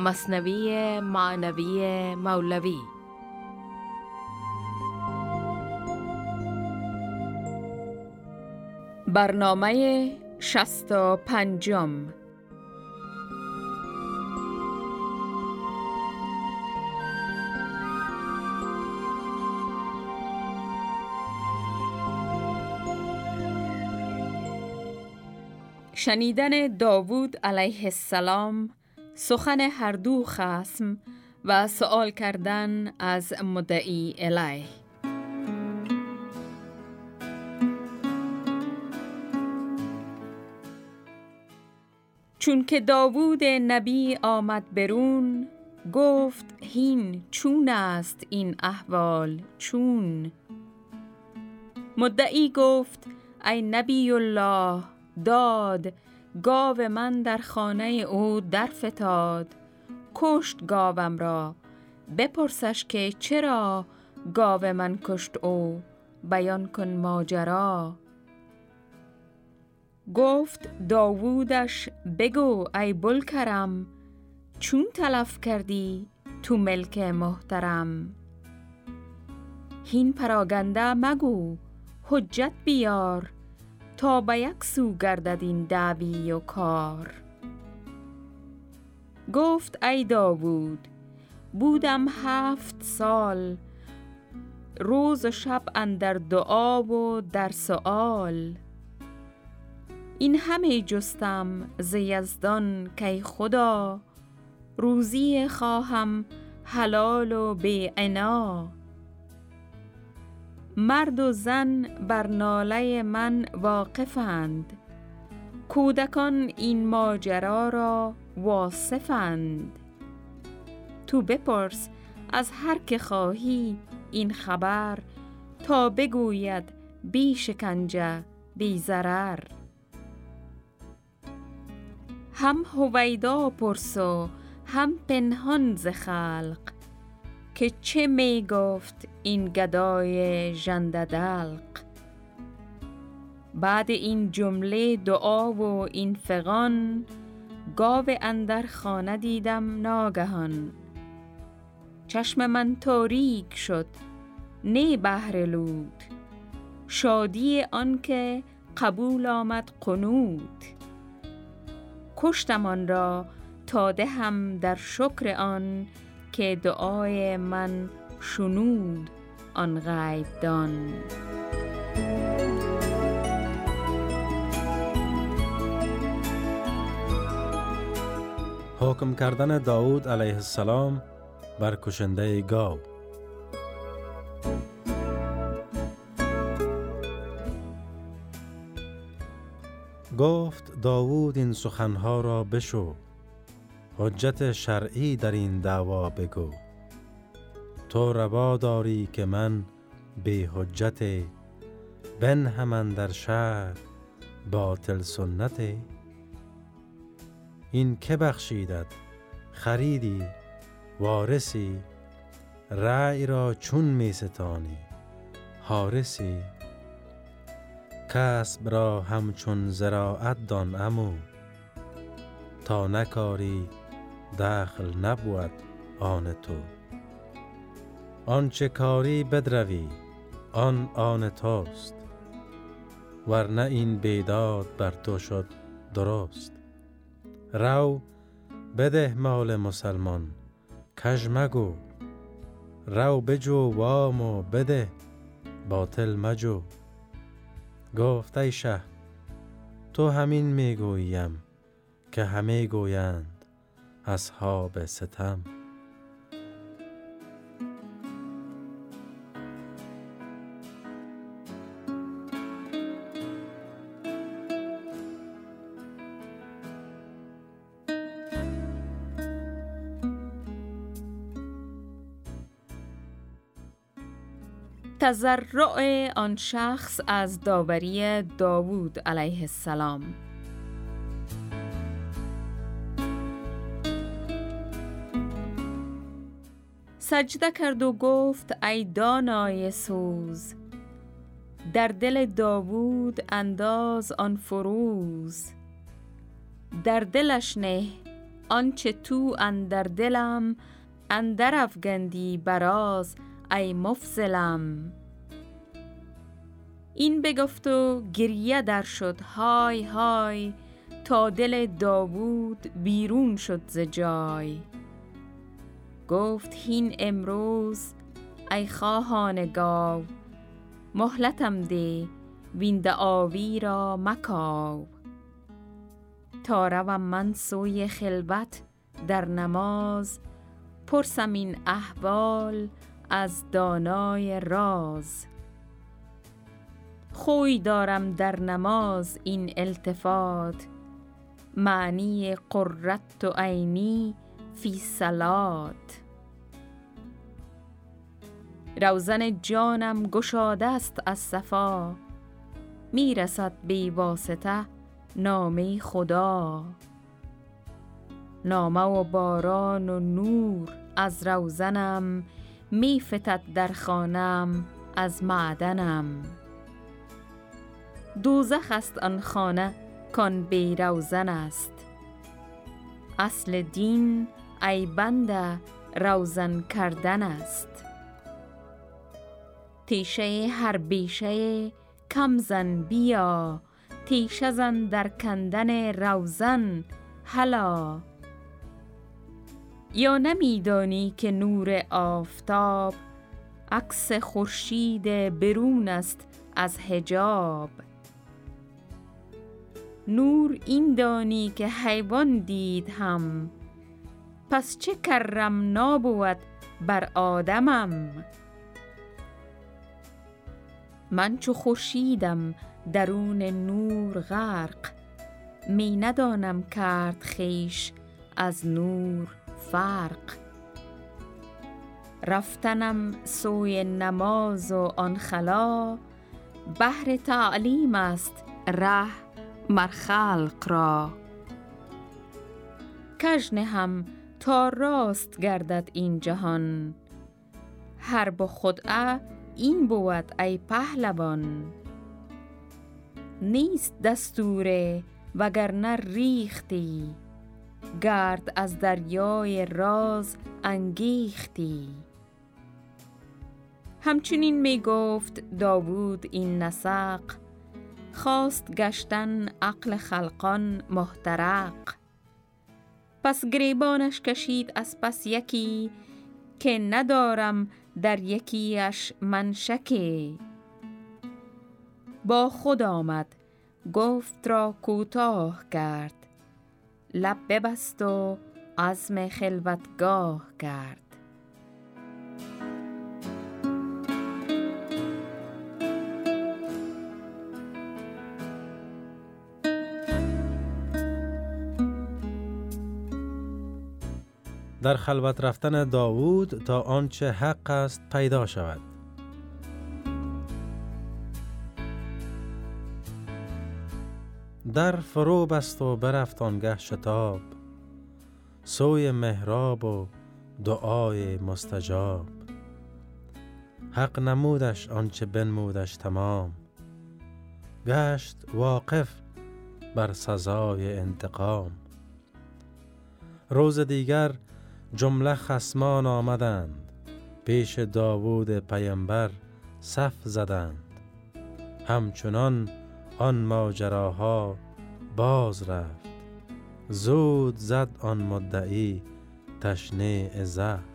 مصنوی معنوی مولوی. برنامه شست و پنجم شنیدن داوود علیه السلام سخن هر دو خسم و سوال کردن از مدعی الیه. چون که داوود نبی آمد برون گفت هین چون است این احوال چون. مدعی گفت ای نبی الله داد گاو من در خانه او در فتاد کشت گاوم را. بپرسش که چرا گاو من کشت او؟ بیان کن ماجرا. گفت داوودش بگو ای بلکرم چون تلف کردی تو ملک محترم. هین پراگنده مگو حجت بیار. تا به یک سو گردد این دعوی و کار. گفت ای داوود بودم هفت سال روز و شب اندر دعا و در سؤال. این همه جستم ز یزدان کی خدا روزی خواهم حلال و بی عنا. مرد و زن بر ناله من واقفند. کودکان این ماجرا را واصفند. تو بپرس از هر که خواهی این خبر تا بگوید بی شکنجه بی ضرر. هم هویدا پرسو هم پنهان ز خلق. که چه می گفت این گدای دلق بعد این جمله دعا و این فغان گاو اندر خانه دیدم ناگهان. چشم من تاریک شد نه بهر لود شادی آنکه قبول آمد قنود کشتم آن را تا هم در شکر آن که دعای من شنود آن غیب دان حکم کردن داود علیه السلام بر کشنده گاو. گفت داوود این سخنها را بشو. حجت شرعی در این دعوا بگو. تو روا داری که من بی حجت بن همان در شهر باطل سنت. این که بخشیدت؟ خریدی؟ وارسی رعی را چون می ستانی؟ حارسی کسب را همچون زراعت دان امو تا نکاری دخل نبود آن تو. آنچه کاری بدروی آن آن توست ورنه این بیداد بر تو شد درست. رو بده مال مسلمان کژ مگو. رو بجو وام و بده باطل مجو. گفت ای شه تو همین می‌گوییم که همه گویند. اصحاب ستم. تزرع آن شخص از داوری داوود علیه السلام. سجده کرد و گفت ای دانای سوز در دل داوود انداز آن فروز. در دلش نه آنچه تو اندر دلم اندر افگندی براز ای مفزلم این بگفت و گریه در شد های های تا دل داوود بیرون شد ز جای. گفت هین امروز ای خواهان گاو مهلتم ده وین آوی را مکاو. تا روم من سوی خلوت در نماز پرسم این احوال از دانای راز. خوی دارم در نماز این التفات معنی قررت و عینی فی سلات روزن جانم گشاده است از صفا. می‌رسد بی واسطه نامه خدا. نامه و باران و نور از روزنم میفتد در خانم از معدنم. دوزخ است آن خانه کان بی روزن است. اصل دین ای بنده روزن کردن است. تیشه هر بیشه کم زن بیا تیشه زن در کندن روزن هلا. یا نمیدانی که نور آفتاب عکس خورشید برون است از حجاب. نور این دانی که حیوان دید هم. پس چه کرم نابود بر آدمم؟ من چو خورشیدم درون نور غرق. می ندانم کرد خیش از نور فرق. رفتنم سوی نماز و آن خلا. بهر تعلیم است ره مر خلق را. کژ هم تا راست گردد این جهان. هر با خدعه این بود ای پهلوان. نیست دستوره وگرنه ریختی گرد از دریای راز انگیختی. همچنین می گفت داوود این نسق خواست گشتن عقل خلقان محترق. پس گریبانش کشید از پس یکی که ندارم در یکیش من شکی با خود آمد گفت را کوتاه کرد. لب ببست و عزم خلوتگاه کرد. در خلوت رفتن داوود تا آنچه حق است پیدا شود. در فرو بست و برفت آنگه شتاب سوی محراب و دعای مستجاب. حق نمودش آنچه بنمودش تمام گشت واقف بر سزای انتقام. روز دیگر جمله خسمان آمدند. پیش داوود پیمبر صف زدند. همچنان آن ماجراها باز رفت. زود زد آن مدعی تشنه زفت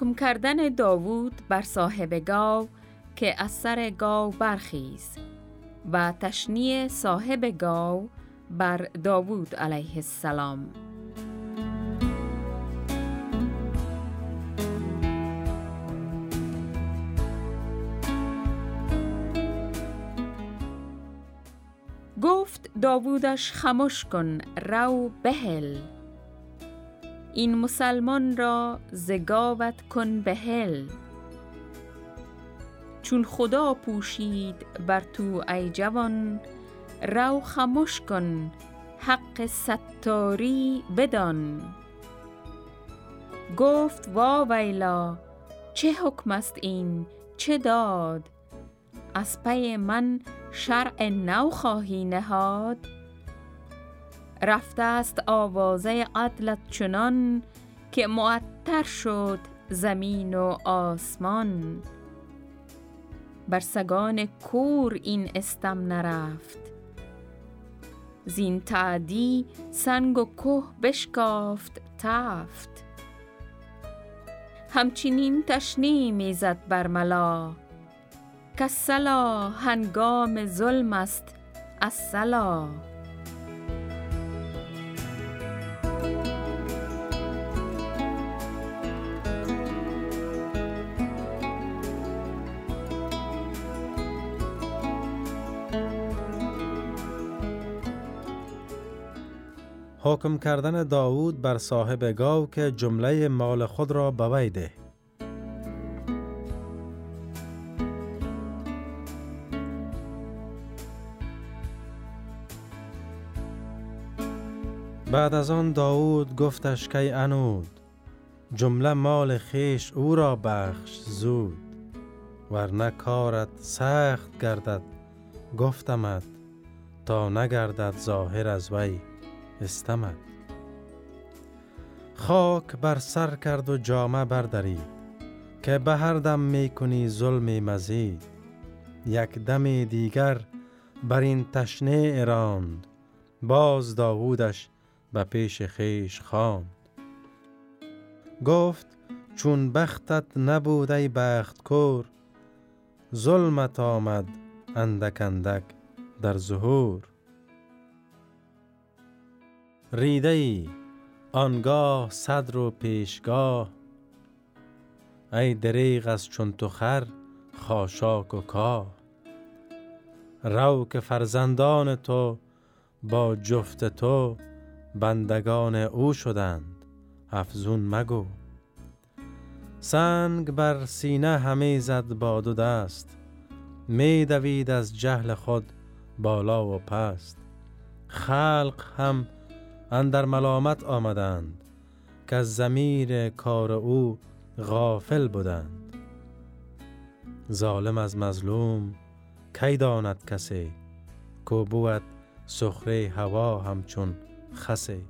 حکم کردن داوود بر صاحب گاو که از سر گاو برخیز و تشنی صاحب گاو بر داوود علیه السلام. گفت داوودش خموش کن رو بهل. این مسلمان را زگاوت کن بهل چون خدا پوشید بر تو ای جوان رو خموش کن حق ستاری بدان. گفت وا ویلا چه حکم است این؟ چه داد؟ از پی من شرع نو خواهی نهاد؟ رفته است آوازه عدلت چنان که معطر شد زمین و آسمان. بر سگان کور این استم نرفت. زین تعدی سنگ و کوه بشکافت تفت. همچنین تشنی می‌زد بر ملا. کسلا هنگام ظلم است السلا حکم کردن داوود بر صاحب گاو که جمله مال خود را به ده. بعد از آن داوود گفتش که انود جمله مال خیش او را بخش زود ورنه کارت سخت گردد گفتمت تا نگردد ظاهر از وی. استمد خاک بر سر کرد و جامه بردارید که به هر دم می کنی ظلم مزید. یک دم دیگر بر این تشنه اراند باز داوودش به پیش خیش خواند. گفت چون بختت نبود ای بخت کور ظلمت آمد اندک اندک در ظهور. ریده ای آنگاه صدر و پیشگاه. ای دریغ از چون تو خر خاشاک و کاه. رو که فرزندان تو با جفت تو بندگان او شدند افزون مگو. سنگ بر سینه همه زد با دو دست می دوید از جهل خود بالا و پست. خلق هم اندر ملامت آمدند که از زمیر کار او غافل بودند. ظالم از مظلوم کی داند کسی؟ کو بود سخره هوا همچون خسه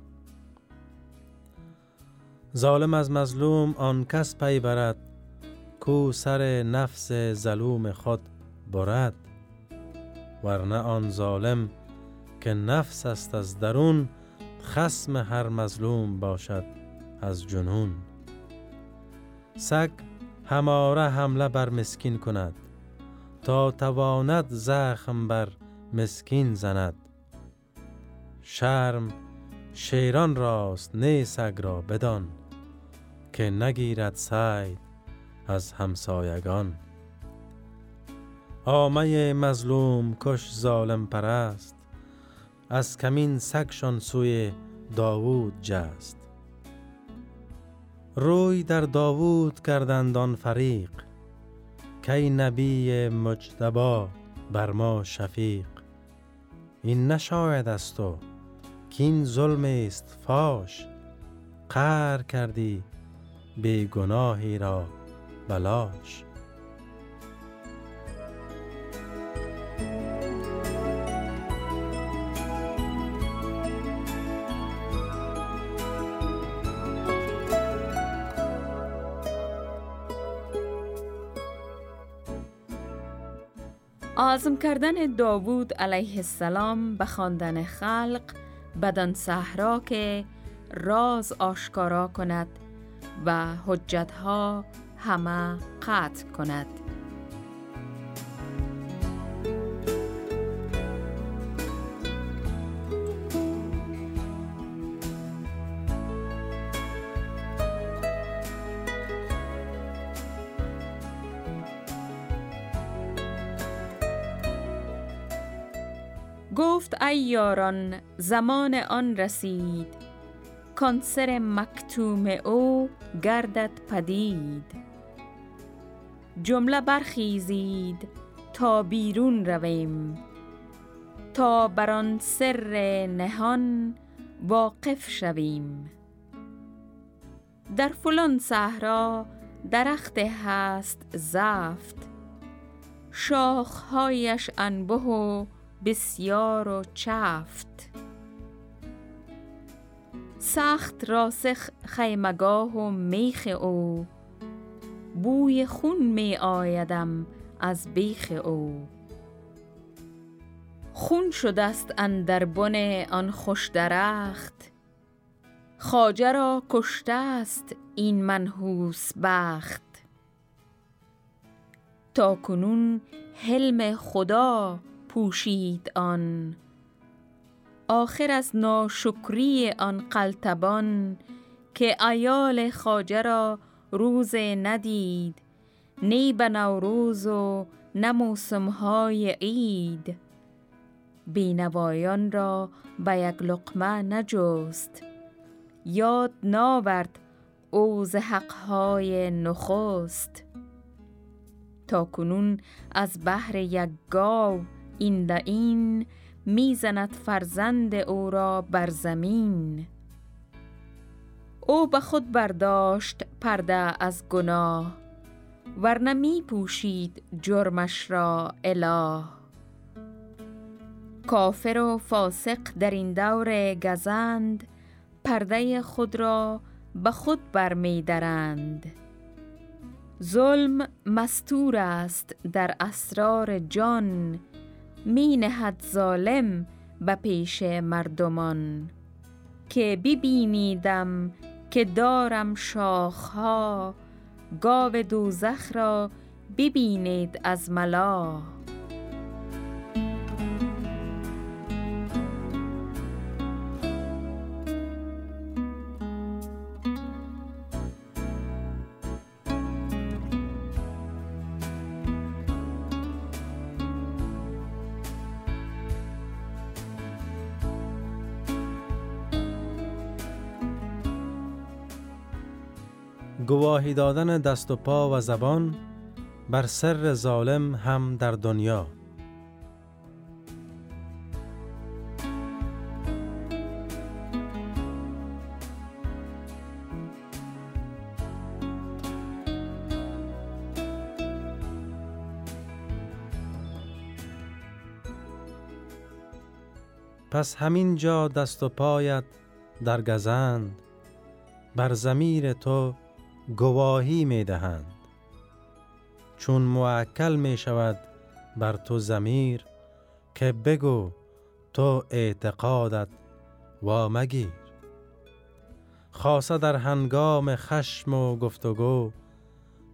ظالم از مظلوم آن کس پی برد کو سر نفس ظلوم خود برد. ورنه آن ظالم که نفس است از درون خسم هر مظلوم باشد از جنون. سگ هماره حمله بر مسکین کند تا تواند زخم بر مسکین زند. شرم شیران راست نه سگ را بدان که نگیرد سید از همسایگان. آمه مظلوم کش ظالم پرست از کمین سگشان سوی داوود جست. روی در داوود کردند آن فریق کی نبی مجتبا بر ما شفیق. این نشاید است تو کین ظلم است فاش قهر کردی بی گناهی را بلاش. آزم کردن داوود علیه السلام به خواندن خلق بدان صحرا که راز آشکارا کند و حجتها همه قطع کند. گفت ای یاران زمان آن رسید. کانسر مکتوم او گردد پدید. جمله برخیزید تا بیرون رویم. تا بر آن سر نهان واقف شویم. در فلان صحرا درخت هست زفت. شاخهایش انبه و بسیار و چفت. سخت راسخ خیمگاه و میخ او. بوی خون می آیدم از بیخ او. خون شدست اندر بن آن خوش درخت. خاجه را کشته است این منحوس بخت. تا کنون حلم خدا پوشید آن. آخر از ناشکری آن قلتبان که ایال خاجه را روز ندید نی به نوروز و نه موسمهای عید. بینوایان را به یک لقمه نجست یاد ناورد اوز حقهای نخست. تا کنون از بحر یک گاو این لعین می‌زند فرزند او را بر زمین. او به خود برداشت پرده از گناه ورنه می پوشید جرمش را اله. کافر و فاسق در این دور گزند پرده خود را به خود برمیدرند ظلم مستور است در اسرار جان می نهد ظالم به پیش مردمان. که ببینیدم که دارم شاخها گاو دوزخ را ببینید از ملا گواهی دادن دست و پا و زبان بر سر ظالم هم در دنیا. پس همین جا دست و پایت در گزند بر زمیر تو گواهی می دهند چون معکل می شود بر تو زمیر که بگو تو اعتقادت و مگیر. خاصه در هنگام خشم و گفتگو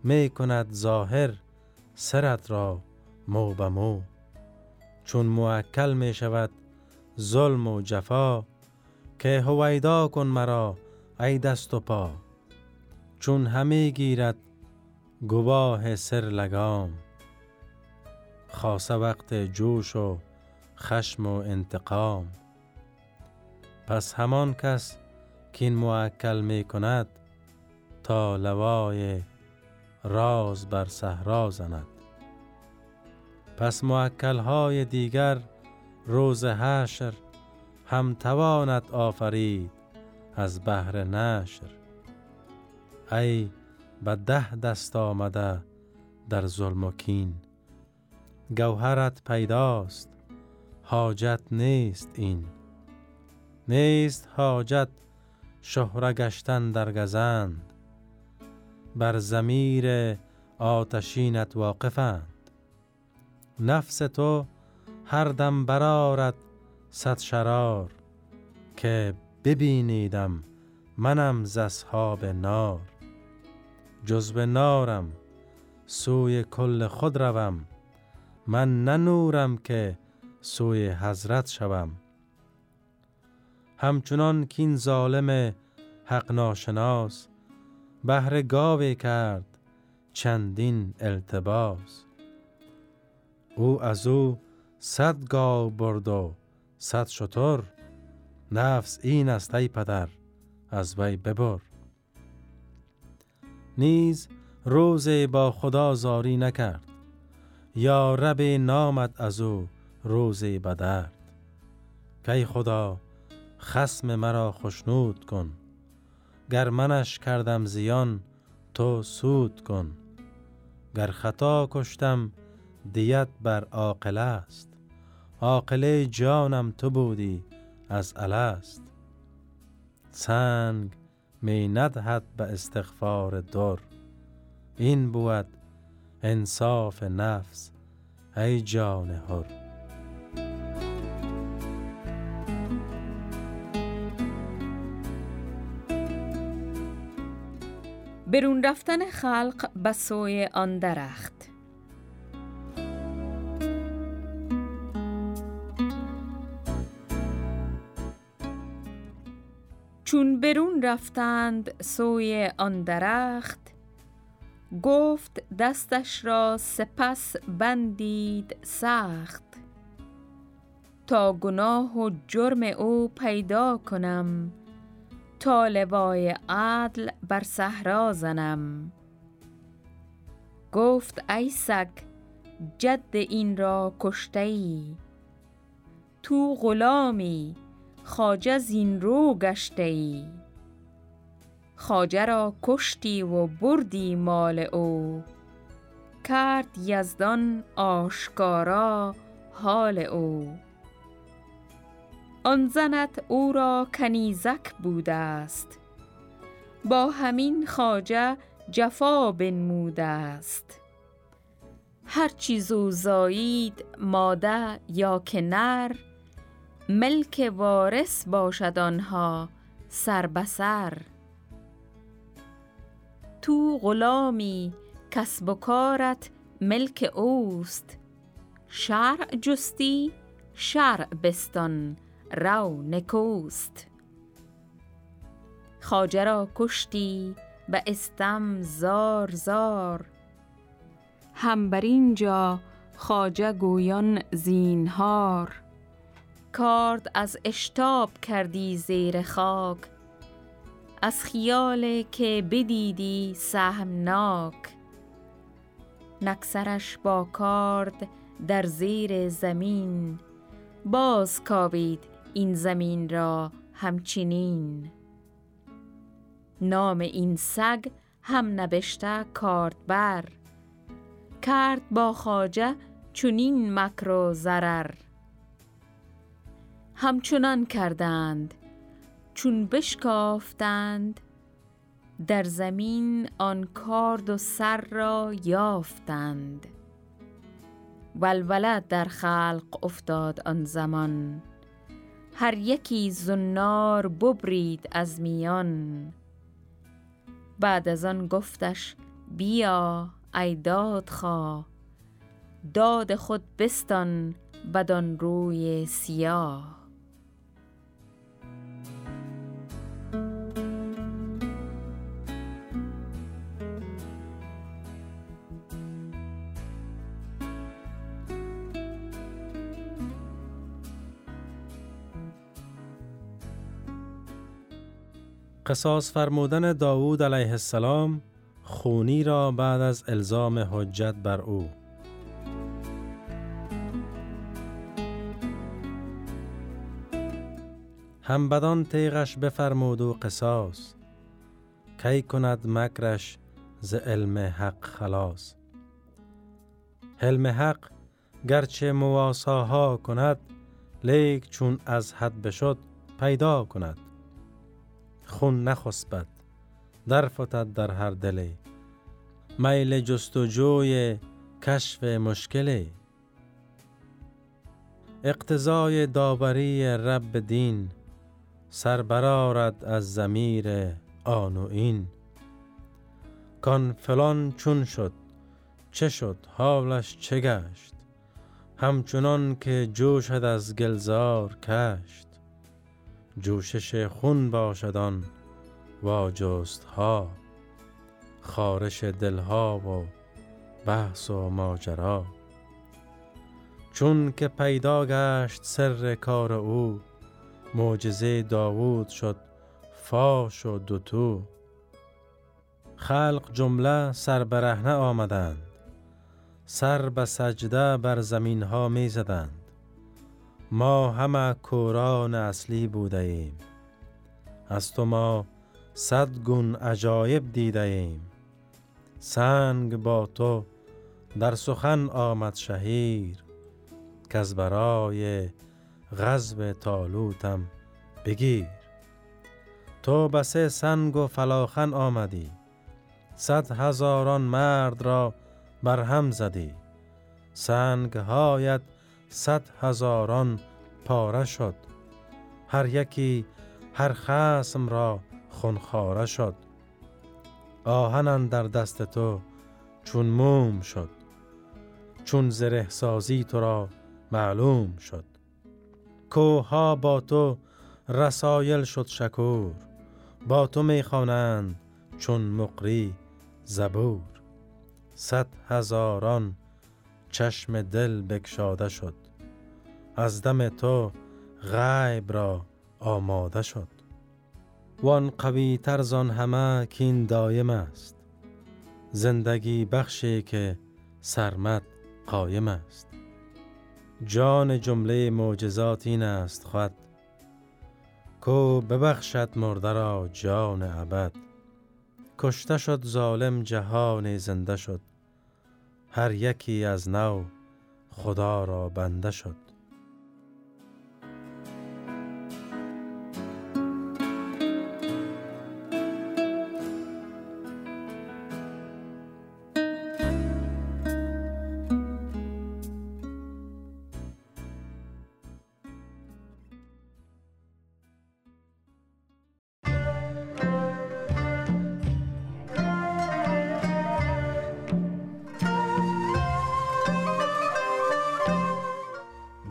می کند ظاهر سرت را مو به مو. چون معکل می شود ظلم و جفا که هویدا کن مرا ای دست و پا. چون همه گیرد گواه سر لگام خاصه وقت جوش و خشم و انتقام. پس همان کس که این معکل می کند تا لوای راز بر صحرا زند. پس معکل های دیگر روز حشر هم تواند آفرید از بحر نشر. ای به ده دست آمده در ظلم و کین. گوهرت پیداست حاجت نیست این. نیست حاجت شهره گشتن در گزند. بر زمیر آتشینت واقفند. نفس تو هر دم برارد صد شرار که ببینیدم منم ز اصحاب نار. جزو نارم سوی کل خود روم. من ننورم که سوی حضرت شوم. همچنان کین ظالم حق ناشناس بهر گاوی کرد چندین التباس. او از او صد گاو برد و صد شتر. نفس این است ای پدر از وی ببر. نیز روز با خدا زاری نکرد. یا رب نامد از او روز بدرد. کی خدا خسم مرا خشنود کن. گر منش کردم زیان تو سود کن. گر خطا کشتم دیت بر عاقل است. عاقله جانم تو بودی از الست. سنگ می ندهد به استغفار در. این بود انصاف نفس ای جان هر. برون رفتن خلق به سوی آن درخت. چون برون رفتند سوی آن درخت گفت دستش را سپس بندید سخت. تا گناه و جرم او پیدا کنم تا لوای عدل بر صحرا زنم. گفت ای سگ جد این را کشته ای تو غلامی خاجه زین رو گشته ای خاجه را کشتی و بردی مال او. کرد یزدان آشکارا حال او. آن زنت او را کنیزک بوده است با همین خاجه جفا بنموده است هر چیزو زایید ماده یا که نر ملک وارث باشد آنها سر به تو غلامی کسب و کارت ملک اوست شرع جستی شرع بستان رو نکوست. خاجه را کشتی به استم زار زار. هم بر اینجا خاجه گویان زینهار. کارد از اشتاب کردی زیر خاک. از خیال که بدیدی سهمناک. نکسرش با کارد در زیر زمین. باز کاوید این زمین را همچنین. نام این سگ هم نبشته کارد بر کرد با خاجه چونین مکر و همچنان کردند چون بشکافتند در زمین آن کارد و سر را یافتند. ولوله در خلق افتاد آن زمان هر یکی زنار ببرید از میان. بعد از آن گفتش بیا ای دادخواه داد خود بستان بدان روی سیاه. قصاص فرمودن داوود علیه السلام خونی را بعد از الزام حجت بر او. هم بدان تیغش بفرمود و قصاص. کی کند مکرش ز علم حق خلاص؟ حلم حق گرچه مواساها کند لیک چون از حد بشد پیدا کند. خون نخسبد در فتد در هر دلی. میل جستجوی کشف مشکلی. اقتضای داوری رب دین سر برارد از زمیر آن و این. کان فلان چون شد چه شد حالش چه گشت؟ همچنان که جوشد از گلزار کشت. جوشش خون باشدان و جست ها خارش دلها و بحث و ماجرا. چون که پیدا گشت سر کار او معجزه داوود شد فاش و دوتو. خلق جمله سر برهنه آمدند سر به سجده بر زمین ها می زدند. ما همه کوران اصلی بوده ایم از تو ما صد گون عجایب دیده ایم سنگ با تو در سخن آمد شهیر. که از برای غزب تالوتم بگیر. تو بسه سنگ و فلاخن آمدی. صد هزاران مرد را برهم زدی. سنگ هایت صد هزاران پاره شد. هر یکی هر خسم را خونخواره شد. آهنن در دست تو چون موم شد. چون زره سازی تو را معلوم شد. کوها با تو رسایل شد شکور. با تو می‌خوانند چون مقری زبور. صد هزاران چشم دل بکشاده شد. از دم تو غیب را آماده شد. وان قوی ترزان همه کین دایم است. زندگی بخشی که سرمد قایم است. جان جمله معجزات این است خود. کو ببخشد مرده را جان ابد. کشته شد ظالم جهان زنده شد. هر یکی از نو خدا را بنده شد.